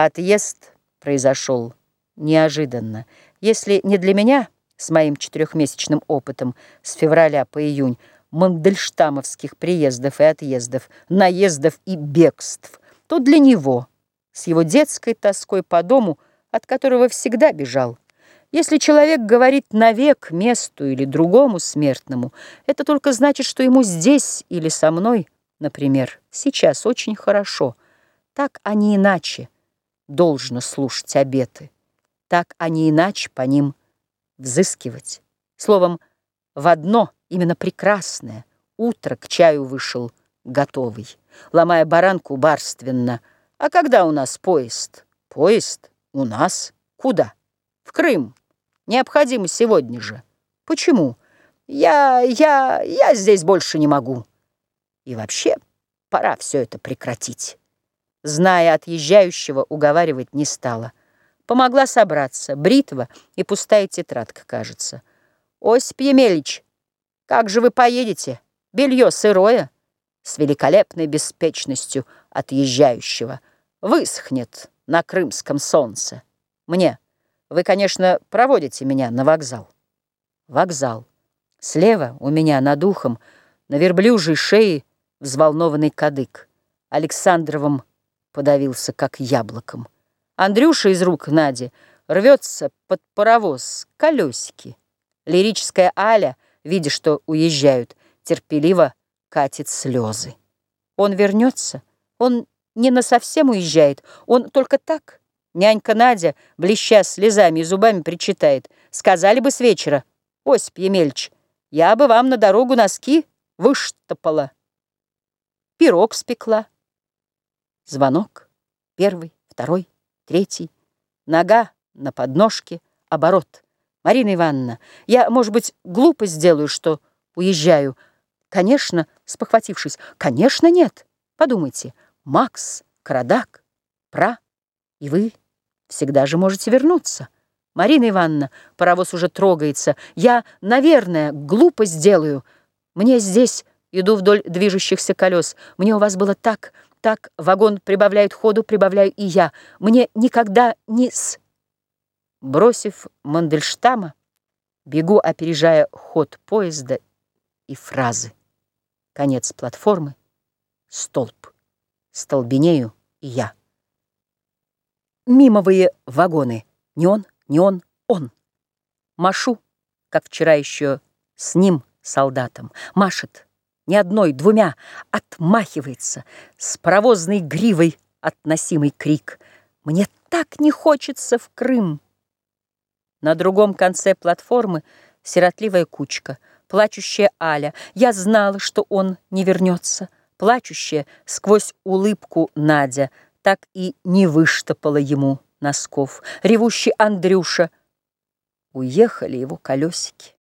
Отъезд произошел неожиданно. Если не для меня, с моим четырехмесячным опытом, с февраля по июнь, мандельштамовских приездов и отъездов, наездов и бегств, то для него, с его детской тоской по дому, от которого всегда бежал. Если человек говорит навек месту или другому смертному, это только значит, что ему здесь или со мной, например, сейчас очень хорошо. Так, а не иначе должно слушать обеты. Так, а не иначе по ним взыскивать. Словом, в одно, именно прекрасное, утро к чаю вышел готовый, ломая баранку барственно. А когда у нас поезд? Поезд? У нас? Куда? В Крым. Необходимо сегодня же. Почему? Я, я, я здесь больше не могу. И вообще, пора все это прекратить. Зная отъезжающего, уговаривать не стала. Помогла собраться, бритва и пустая тетрадка, кажется. «Осип Емельич, как же вы поедете? Белье сырое?» С великолепной беспечностью отъезжающего. Высохнет на крымском солнце. Мне. Вы, конечно, проводите меня на вокзал. Вокзал. Слева у меня над ухом, на верблюжьей шее, взволнованный кадык. Александровым подавился, как яблоком. Андрюша из рук Нади рвется под паровоз, колесики. Лирическая Аля, видя, что уезжают, терпеливо катит слезы. Он вернется, он не насовсем уезжает, он только так. Нянька Надя, блеща слезами и зубами, причитает. Сказали бы с вечера, Осип Емельч, я бы вам на дорогу носки выштопала. Пирог спекла. Звонок. Первый, второй, третий. Нога на подножке, оборот. Марина Ивановна, я, может быть, глупо сделаю, что уезжаю. Конечно, спохватившись, конечно, нет. Подумайте, Макс, Карадак, Пра, и вы всегда же можете вернуться. Марина Ивановна, паровоз уже трогается. Я, наверное, глупо сделаю. Мне здесь, иду вдоль движущихся колес, мне у вас было так... Так вагон прибавляет ходу, прибавляю и я. Мне никогда не с... Бросив Мандельштама, бегу, опережая ход поезда и фразы. Конец платформы, столб. Столбенею и я. Мимовые вагоны. Не он, не он, он. Машу, как вчера еще с ним, солдатом. Машет не одной, двумя, отмахивается с паровозной гривой относимый крик. Мне так не хочется в Крым. На другом конце платформы сиротливая кучка, плачущая Аля. Я знала, что он не вернется. Плачущая сквозь улыбку Надя так и не выштопала ему носков. Ревущий Андрюша. Уехали его колесики.